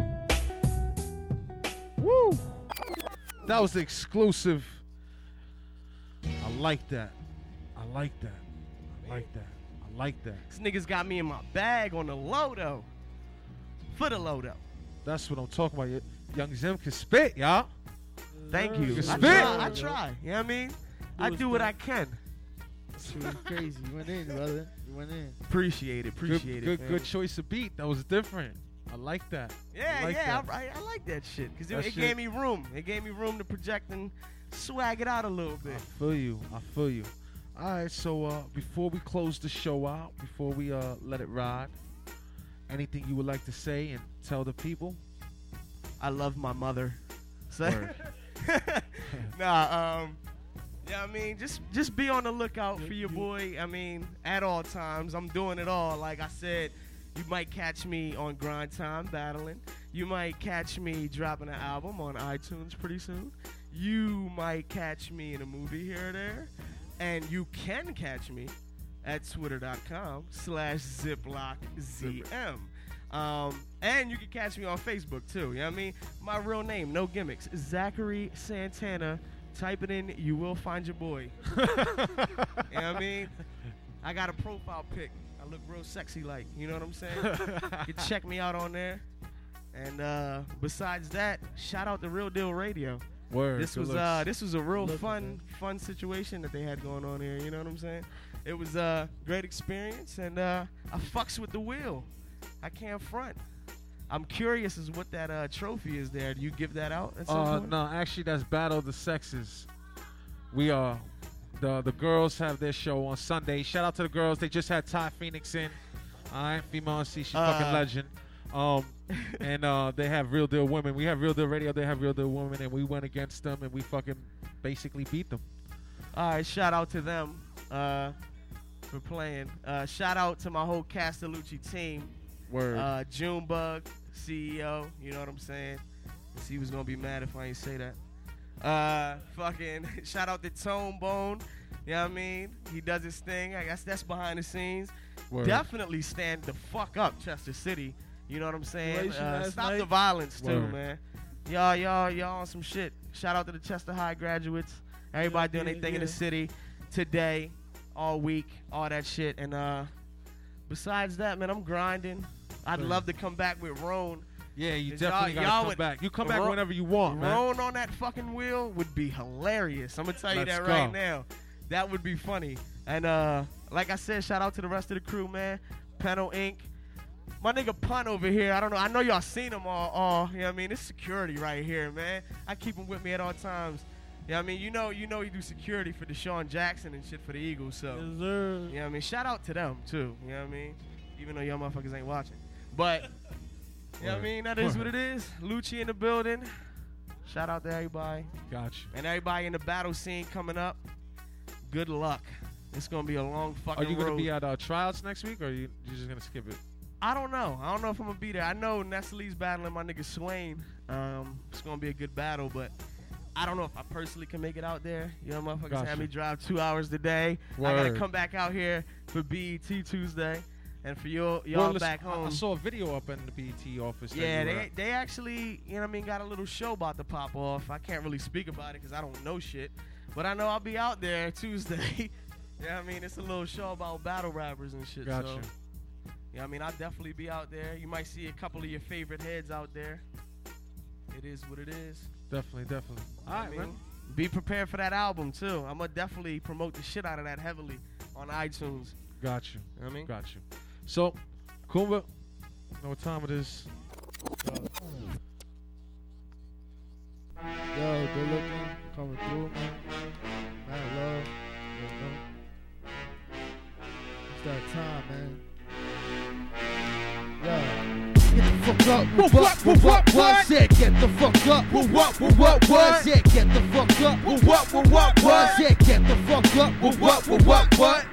Woo! That was exclusive. I like that. I like that. I like that. I like that. This niggas got me in my bag on the though. For the though. That's what I'm talking about. Young Zim can spit, y'all. Thank you. I try. I try. You know what I mean? I do what. I can. Crazy. You went in, brother. You went in. Appreciate it. Appreciate good, it. good fam. choice of beat. That was different. I like that. Yeah, I like yeah, that. I, I, like that shit because it, it shit- gave me room. It gave me room to project and swag it out a little bit. I feel you. I feel you. All right, so uh, before we close the show out, before we uh, let it ride, anything you would like to say and tell the people? I love my mother. So. nah, um, yeah, I mean, just just be on the lookout for your boy. I mean, at all times, I'm doing it all. Like I said, you might catch me on Grind Time battling. You might catch me dropping an album on iTunes pretty soon. You might catch me in a movie here or there, and you can catch me at twitter.com slash ziplockzm. Um, and you can catch me on Facebook too. You know what I mean? My real name, no gimmicks. Zachary Santana. Type it in, you will find your boy. you know what I mean? I got a profile pic. I look real sexy like, you know what I'm saying? you can check me out on there. And uh, besides that, shout out to Real Deal Radio. Word. This was uh this was a real fun fun situation that they had going on here. You know what I'm saying? It was a great experience, and uh, I fucks with the wheel. I can't front. I'm curious as what that uh, trophy is there. Do you give that out? Uh, point? no, actually, that's Battle of the Sexes. We are the the girls have their show on Sunday. Shout out to the girls. They just had Ty Phoenix in. All right, female MC, she's fucking Uh. legend. Um, and uh, they have real deal women. We have real deal radio. They have real deal women, and we went against them, and we fucking basically beat them. All right, shout out to them uh, for playing. Uh, shout out to my whole Castellucci team. Word. Uh, Junebug, CEO. You know what I'm saying? He was gonna be mad if I ain't say that. Uh, fucking shout out to Tone Bone. You know what I mean? He does his thing. I guess that's behind the scenes. Word. Definitely stand the fuck up, Chester City. You know what I'm saying? Uh, stop night. the violence too, Word. man. Y'all, y'all, y'all on some shit. Shout out to the Chester High graduates. Everybody doing yeah, their thing in the city today, all week, all that shit. And uh, besides that, man, I'm grinding. I'd Word. love to come back with Roan. yeah, you definitely y'all- gotta y'all come would- back. You come back Ro- whenever you want, man. Roan on that fucking wheel would be hilarious. I'm gonna tell you Let's that go. right now. That would be funny. And uh, like I said, shout out to the rest of the crew, man. Panel Inc. My nigga Pun over here. I don't know. I know y'all seen him all. all you know what I mean? It's security right here, man. I keep him with me at all times. You know what I mean? You know, you know, he do security for DeSean Jackson and shit for the Eagles. So Yes, sir. you know what I mean? Shout out to them too. You know what I mean? Even though y'all motherfuckers ain't watching. But you know what I mean? That is what it is. Lucci in the building. Shout out to everybody. Got you. And everybody in the battle scene coming up. Good luck. It's gonna be a long fucking Are you gonna road. be at uh, tryouts next week, or are you you just gonna skip it? I don't know. I don't know if I'm gonna be there. I know Nestle's battling my nigga Swain. Um, it's gonna be a good battle, but I don't know if I personally can make it out there. You know, motherfuckers Gotcha. had me drive two hours today. I gotta come back out here for BET Tuesday. And for you, y'all Well, back I- I saw a video up in the BET office. yeah, they they actually, you know, what I mean, got a little show about to pop off. I can't really speak about it because I don't know shit, but I know I'll be out there Tuesday. yeah, I mean, it's a little show about battle rappers and shit. Gotcha. So, yeah, I mean, I'll definitely be out there. You might see a couple of your favorite heads out there. It is what it is. Definitely, definitely. All I right, mean, man. Be prepared for that album too. I'm gonna definitely promote the shit out of that heavily on iTunes. Got you. know what I mean? Got you. So, Kumba, know what time it is? Yo, good looking, coming through, man. Love, you know. It's that time, man. Yo. Get the fuck up, what, what, what, what, what? Said, get the fuck up, what, what, what, what, what? Said, get the fuck up, what, what, what, what, what? Said, get the fuck up, what, what, what, what, what?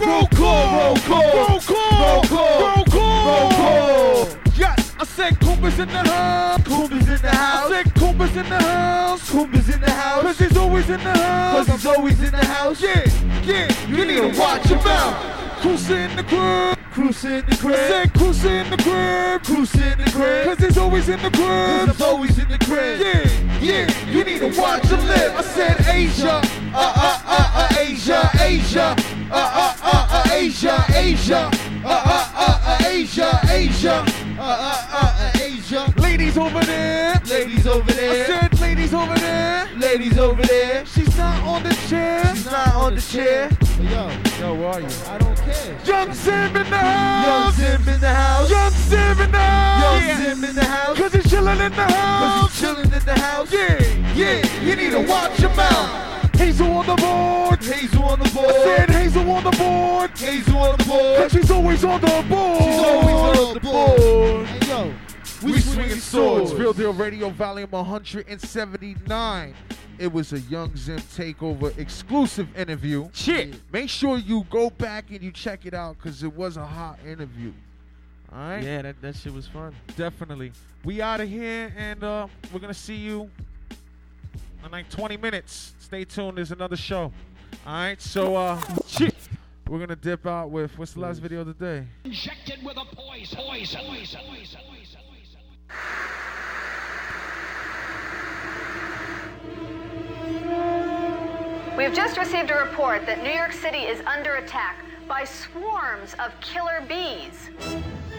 Roll call, roll call, roll call, roll call, roll call. Yes, I said Kumba's in the house, Kumba's in the house. I said Kumba's in the house, Kumba's in the house. Cause he's always in the house, cause he's always in the house. Yeah, yeah, you need to watch your mouth. Cruise in the crib, cruise in the crib. I said cruise in the crib, cruise in the crib. Cause he's always in the crib, cause I'm always in the crib. Yeah, yeah, you need to watch your lip. I said Asia, uh, uh, uh, uh, Asia, Asia, uh, uh, uh, uh, Asia, Asia, uh, uh, uh, uh, Asia, Asia, uh, uh, uh, uh, Asia. Ladies over there, ladies over there. I said ladies over there, ladies over there. She's not on the chair, she's not on the chair. Yo, yo, where are you? I don't care. Young Zim in the house. Young Zim in the house. Young Zim in the house. Young Zim in the house. Cause he's chillin' in the house. Cause he's chilling in the house. Yeah, yeah, you need to watch your mouth. Hazel on the board. Hazel on the board. I said Hazel on the board. Hazel on the board. Cause she's always on the board. She's always on the board. Hey, yo. We, swinging swords. Real Deal Radio Volume 179. It was a Young Zim Takeover exclusive interview. Shit. Make sure you go back and you check it out because it was a hot interview. All right? Yeah, that, that shit was fun. Definitely. We out of here and uh, we're going to see you in like 20 minutes. Stay tuned. There's another show. All right? So, uh, shit. We're going to dip out with what's the last video of the day? Injected with a poison. Poison. Poison. Poison. We have just received a report that New York City is under attack by swarms of killer bees.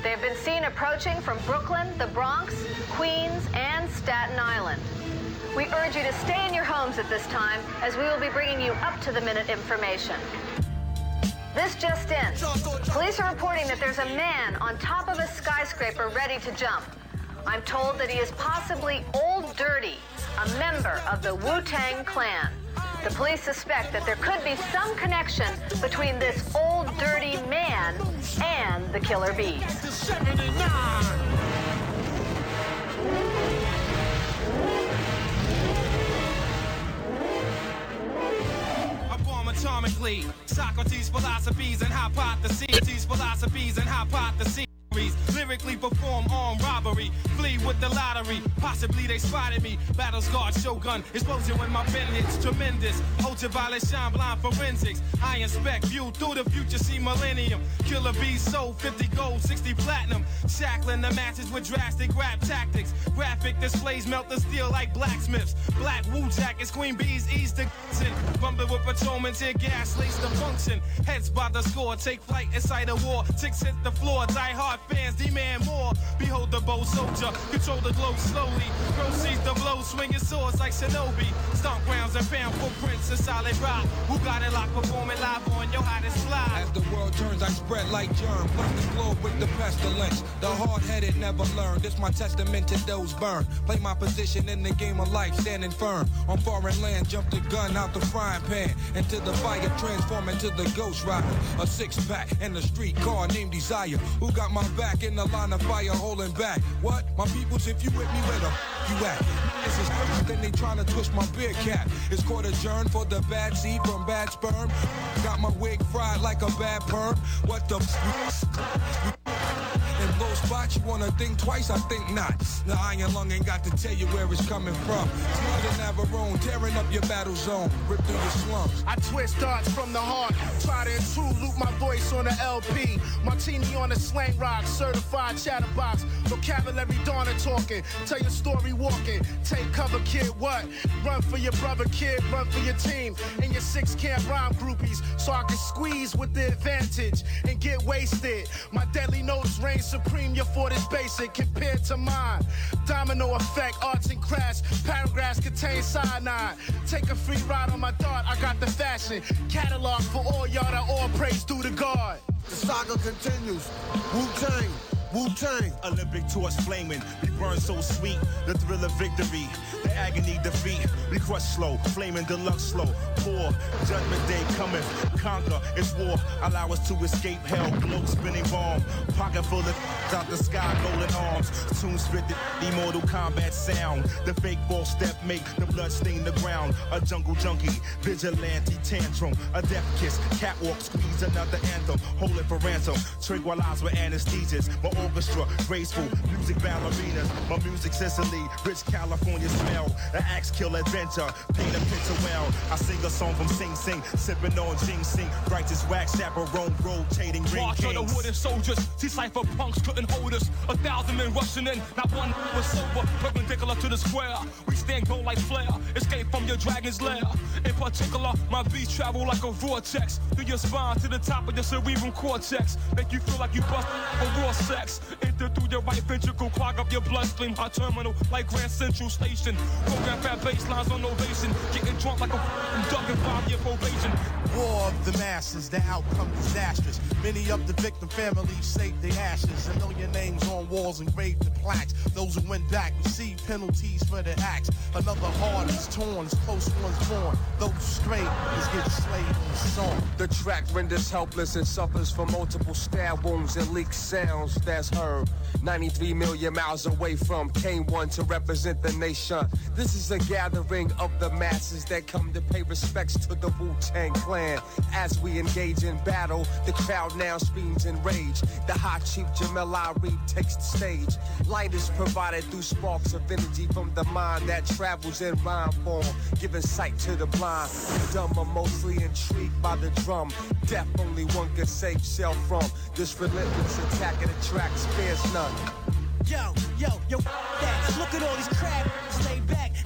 They have been seen approaching from Brooklyn, the Bronx, Queens, and Staten Island. We urge you to stay in your homes at this time as we will be bringing you up to the minute information. This just in. Police are reporting that there's a man on top of a skyscraper ready to jump. I'm told that he is possibly Old Dirty, a member of the Wu Tang Clan. The police suspect that there could be some connection between this Old Dirty man and the killer bees. Atomically. Socrates' philosophies and hypotheses. Philosophies and hypotheses. Lyrically perform armed robbery. Flee with the lottery. Possibly they spotted me. Battle scarred shogun. Explosion when my pen hits. Tremendous. Ultraviolet shine blind forensics. I inspect. View through the future. See millennium. Killer bees sold 50 gold, 60 platinum. Shackling the matches with drastic rap tactics. Graphic displays melt the steel like blacksmiths. Black Wu jackets. Queen bees ease the Rumble with patrolmen. Tear gas lace the function. Heads by the score. Take flight inside a war. Ticks hit the floor. Die hard fans demand more. Behold the bold soldier, control the globe slowly. Proceeds the blow, swinging swords like Shinobi. Stomp grounds and found footprints in solid rock. Who got it locked, performing live on your hottest fly? As the world turns, I spread like germ. Flood the globe with the pestilence. The hard-headed never learn. This my testament to those burned. Play my position in the game of life, standing firm. On foreign land, jump the gun out the frying pan. Into the fire, transform into the ghost rider. A six-pack and a street car named Desire. Who got my back in the line of fire, holding back? What? My peoples, if you with me, where the f- you at? This is then they trying to twist my beer cap. It's court adjourned for the bad seed from bad sperm. Got my wig fried like a bad perm. What the f- in low spots, you wanna think twice? I think not. The iron lung ain't got to tell you where it's coming from. Smooth and Navarone, tearing up your battle zone, rip through your slums. I twist darts from the heart. Try to intrude, loop my voice on the LP. Martini on the slang rock, certified chatterbox. Vocabulary dawning talking. Tell your story walking. Take cover, kid, what? Run for your brother, kid, run for your team. And your six camp rhyme groupies. So I can squeeze with the advantage and get wasted. My deadly notes reign supreme, your fort is basic compared to mine. Domino effect, arts and crafts. Paragraphs contain cyanide. Take a free ride on my dart, I got the fashion. Catalog for all y'all that all praise due to God. The saga continues. Wu Tang, Wu Tang. Olympic torch flaming, we burn so sweet. The thrill of victory, agony defeat. We crush slow, flaming deluxe slow. Poor judgment day coming, conquer. It's war. Allow us to escape hell. Glow spinning bomb, pocket full of out the sky, golden arms. Tune spit the immortal combat sound. The fake ball step make the blood stain the ground. A jungle junkie, vigilante tantrum. A death kiss, catwalk squeeze another anthem. Hold it for ransom. Tranquilize with anesthesias. My orchestra, graceful music ballerinas. My music Sicily, rich California smell. An axe kill adventure, paint a picture well. I sing a song from Sing Sing, sipping on ginseng. Righteous wax, chaperone, rotating ring March of the wooden soldiers. See cipher punks couldn't hold us. A thousand men rushing in, not one was sober. Perpendicular to the square. We stand go like flare. Escape from your dragon's lair. In particular, my beats travel like a vortex. Through your spine to the top of your cerebral cortex. Make you feel like you bust for raw sex. Enter through your right ventricle, clog up your bloodstream. Hot terminal like Grand Central Station. Program fat bass lines on ovation. Getting drunk like a f***ing duck in five year probation. War of the masses, the outcome disastrous. Many of the victim families saved their ashes. A million names on walls engraved in plaques. Those who went back receive penalties for their acts. Another heart is torn, as close ones born. Those straight is getting slayed on the song. The track renders helpless and suffers from multiple stab wounds and leaked sounds that's heard. 93 million miles away from K1 to represent the nation. This is a gathering of the masses that come to pay respects to the Wu Tang Clan. As we engage in battle, the crowd now screams in rage. The High Chief Jamel Arief takes the stage. Light is provided through sparks of energy from the mind that travels in rhyme form, giving sight to the blind. The dumb are mostly intrigued by the drum. Death only one can save self from. This relentless attack the track spares none. Yo, yo, yo, that. Look at all these crab laid back.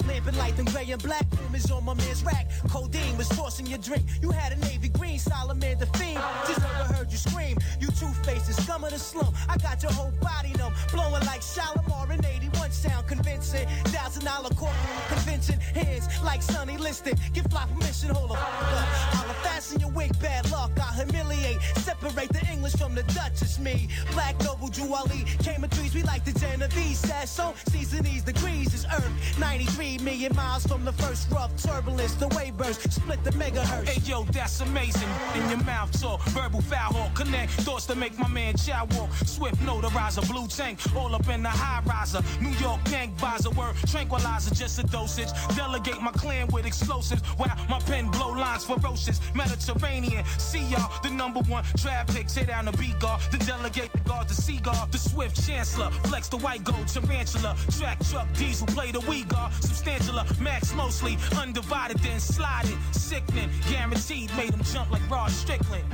Lamping light and gray and black. Is on my man's rack. Codeine was forcing your drink. You had a navy green, Solomon the fiend. Just never heard you scream. You two faces, scum of the slum. I got your whole body numb. Blowing like Shalimar in 81 sound convincing. Thousand dollar courtroom convention. Hands like Sonny Liston. Give fly permission, hold up. I'll fasten your wig, bad luck. I'll humiliate. Separate the English from the Dutch. It's me. Black Noble Juwali. Came in threes, we like the Genovese. Says so. Season these degrees is Earth. 93 million miles from the first rough turbulence. The wave burst. Split the megahertz. Hey yo, that's amazing. In your mouth talk, verbal foul connect thoughts to make my man chow walk. Swift notarizer, blue tank, all up in the high riser. New York gang a word, tranquilizer, just a dosage. Delegate my clan with explosives. While my pen blow lines ferocious. Mediterranean, see y'all, the number one traffic. Tear down the B guard, then delegate the guard, the seagull, the swift chancellor. Flex the white gold tarantula. Track truck diesel, play the we guard. Substantial, max mostly undivided, then sliding. Sickening, guaranteed, made him jump like Rod Strickland.